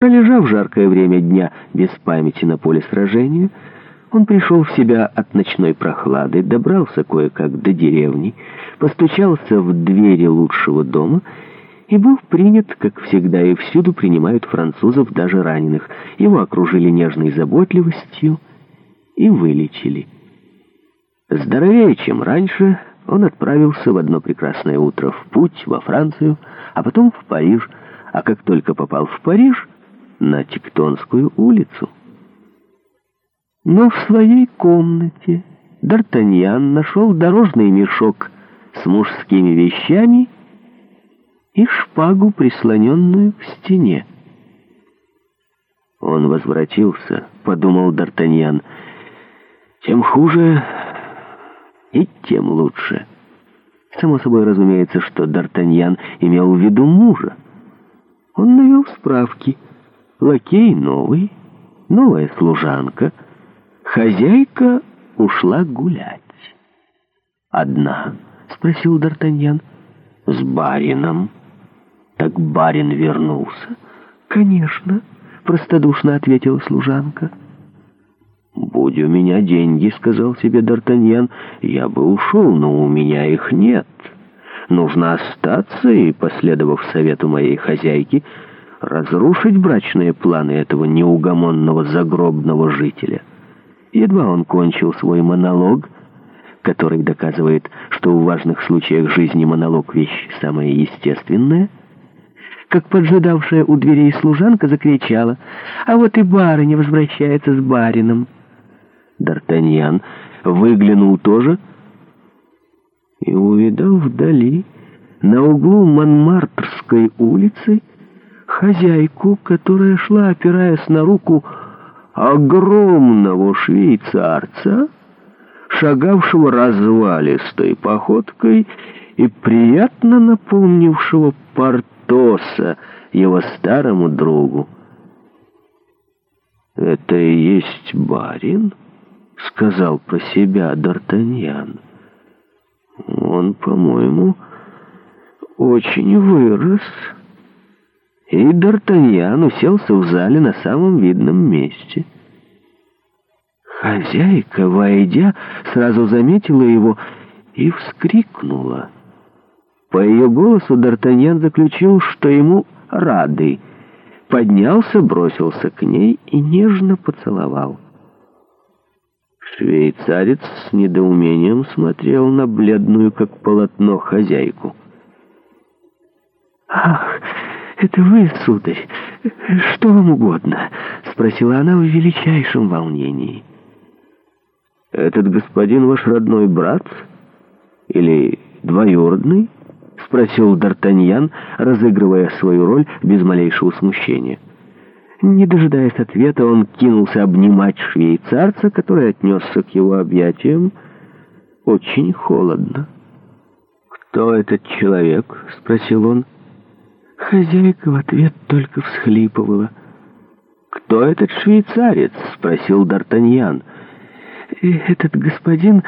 Пролежав жаркое время дня без памяти на поле сражения, он пришел в себя от ночной прохлады, добрался кое-как до деревни, постучался в двери лучшего дома и был принят, как всегда и всюду принимают французов, даже раненых. Его окружили нежной заботливостью и вылечили. Здоровее, чем раньше, он отправился в одно прекрасное утро в путь во Францию, а потом в Париж, а как только попал в Париж на Тектонскую улицу. Но в своей комнате Д'Артаньян нашел дорожный мешок с мужскими вещами и шпагу, прислоненную к стене. «Он возвратился», — подумал Д'Артаньян. «Тем хуже и тем лучше». Само собой разумеется, что Д'Артаньян имел в виду мужа. Он навел справки — Лакей новый, новая служанка, хозяйка ушла гулять. «Одна?» — спросил Д'Артаньян. «С барином». «Так барин вернулся?» «Конечно», — простодушно ответила служанка. «Будь у меня деньги», — сказал себе Д'Артаньян, — «я бы ушел, но у меня их нет. Нужно остаться, и, последовав совету моей хозяйки, — разрушить брачные планы этого неугомонного загробного жителя. Едва он кончил свой монолог, который доказывает, что в важных случаях жизни монолог — вещь самая естественная, как поджидавшая у дверей служанка закричала «А вот и барыня возвращается с барином». Д'Артаньян выглянул тоже и увидал вдали, на углу Монмартрской улицы, хозяйку, которая шла, опираясь на руку огромного швейцарца, шагавшего развалистой походкой и приятно напомнившего Портоса, его старому другу. «Это и есть барин?» — сказал про себя Д'Артаньян. «Он, по-моему, очень вырос» и Д'Артаньян уселся в зале на самом видном месте. Хозяйка, войдя, сразу заметила его и вскрикнула. По ее голосу Д'Артаньян заключил, что ему рады. Поднялся, бросился к ней и нежно поцеловал. Швейцарец с недоумением смотрел на бледную, как полотно, хозяйку. «Ах!» «Это вы, сударь? Что вам угодно?» — спросила она в величайшем волнении. «Этот господин ваш родной брат? Или двоюродный?» — спросил Д'Артаньян, разыгрывая свою роль без малейшего смущения. Не дожидаясь ответа, он кинулся обнимать швейцарца, который отнесся к его объятиям очень холодно. «Кто этот человек?» — спросил он. Хозяйка в ответ только всхлипывала. «Кто этот швейцарец?» — спросил Д'Артаньян. «Э, «Этот господин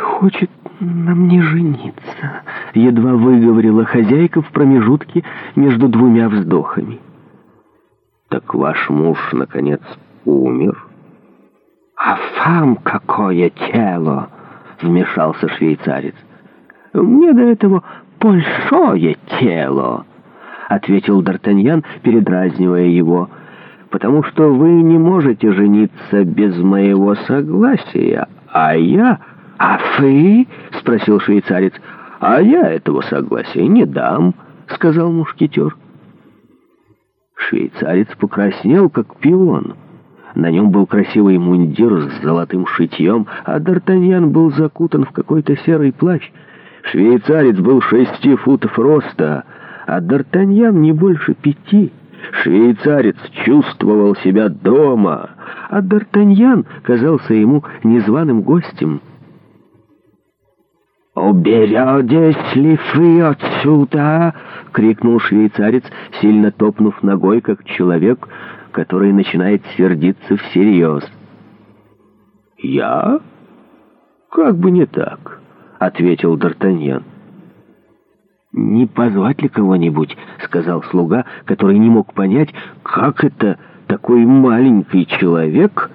хочет на мне жениться», — едва выговорила хозяйка в промежутке между двумя вздохами. «Так ваш муж, наконец, умер?» «А вам какое тело!» — вмешался швейцарец. «Мне до этого большое тело», — ответил Д'Артаньян, передразнивая его, «потому что вы не можете жениться без моего согласия, а я...» «А вы?» — спросил швейцарец. «А я этого согласия не дам», — сказал мушкетер. Швейцарец покраснел, как пион. На нем был красивый мундир с золотым шитьем, а Д'Артаньян был закутан в какой-то серый плащ — Швейцарец был шести футов роста, а Д'Артаньян не больше пяти. Швейцарец чувствовал себя дома, а Д'Артаньян казался ему незваным гостем. «Уберетесь ли вы отсюда?» — крикнул швейцарец, сильно топнув ногой, как человек, который начинает сердиться всерьез. «Я? Как бы не так». — ответил Д'Артаньян. «Не позвать ли кого-нибудь?» — сказал слуга, который не мог понять, как это такой маленький человек